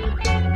Bye.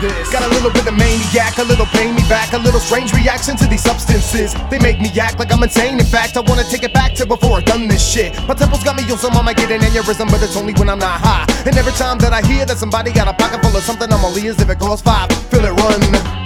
Got a little bit of maniac, a little pain me back, a little strange reaction to these substances. They make me act like I'm insane. In fact, I wanna take it back to before I done this shit. My temples got me on some, I might get an aneurysm, but it's only when I'm not high. And every time that I hear that somebody got a pocket full of something, I'm all ears if it costs five. Feel it run.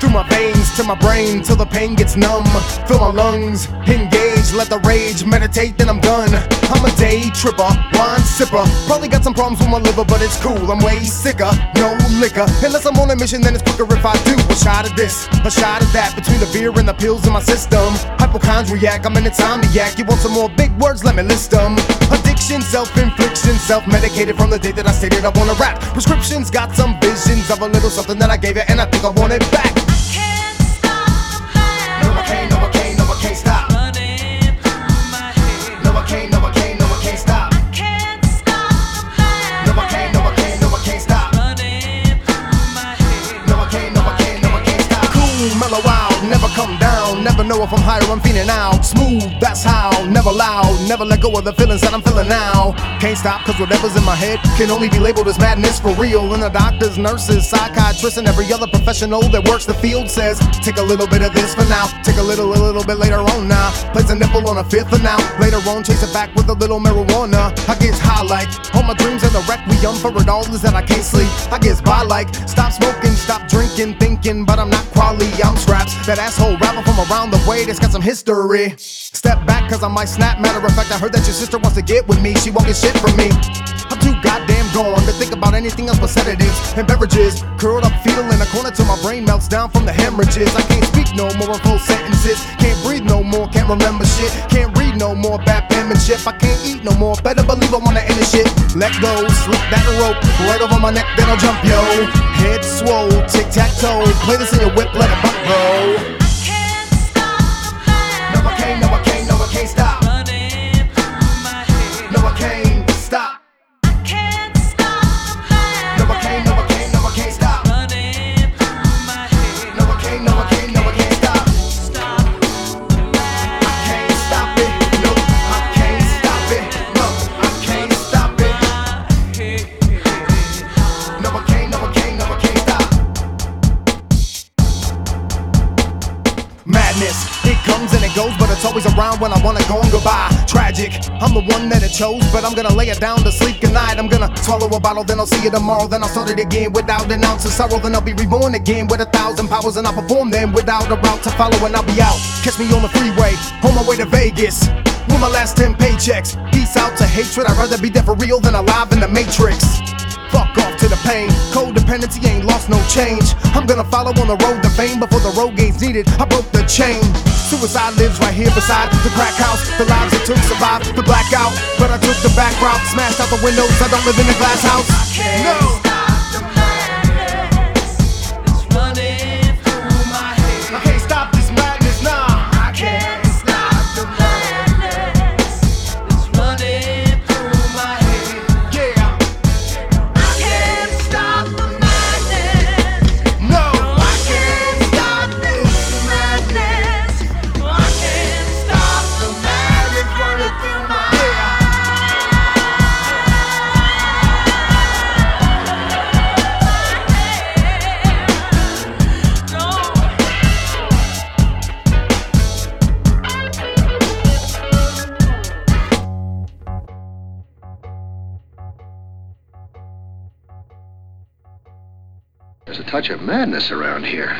Through my veins to my brain till the pain gets numb. Fill my lungs, engage, let the rage meditate, then I'm done. I'm a day tripper, wine sipper. Probably got some problems with my liver, but it's cool. I'm way sicker, no liquor. Unless I'm on a mission, then it's quicker if I do a shot of this, a shot of that. Between the beer and the pills in my system. Hypochondriac, I'm in a insomniac. You want some more big words? Let me list them. Addiction, self infliction, self medicated from the day that I stated I wanna rap. Prescriptions got some visions of a little something that I gave it, and I think I want it back. Never come down. Never know if I'm high or I'm feeling out. Smooth, that's how. Never loud, never let go of the feelings that I'm feeling now. Can't stop, cause whatever's in my head can only be labeled as madness for real. And the doctors, nurses, psychiatrists, and every other professional that works the field says, take a little bit of this for now. Take a little, a little bit later on now. Place a nipple on a fifth for now. Later on, chase it back with a little marijuana. I get high like all my dreams and the requiem for it all is that I can't sleep. I get by like stop smoking, stop drinking, thinking, but I'm not Skrapz. That asshole rapping from around the way that's got some history. Step back, cause I might snap. Matter of fact, I heard that your sister wants to get with me. She won't get shit from me. I'm too goddamn gone to think about anything else but sedatives and beverages. Curled up, fetal in a corner till my brain melts down from the hemorrhages. I can't speak no more in full sentences. Can't breathe no more, can't remember shit. Can't read no more bad penmanship. I can't eat no more. Better believe I wanna end this shit. Let go, slip that rope right over my neck, then I'll jump, yo. Head swole, tic tac toe. Play this in your whip, let it roll. It comes and it goes, but it's always around when I wanna go and goodbye. Tragic, I'm the one that it chose, but I'm gonna lay it down to sleep tonight. I'm gonna swallow a bottle, then I'll see you tomorrow. Then I'll start it again without an ounce of sorrow. Then I'll be reborn again with a thousand powers, and I'll perform them without a route to follow, and I'll be out. Catch me on the freeway, on my way to Vegas. With my last 10 paychecks. Peace out to hatred, I'd rather be dead for real than alive in the Matrix. Fuck off to the pain. Codependency ain't lost no change. I'm gonna follow on the road to fame before the road gains needed. I broke the chain. Suicide lives right here beside the crack house. The lives it took survived the blackout. But I took the back route, smashed out the windows. I don't live in a glass house. No. There's a touch of madness around here.